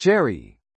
Jerry.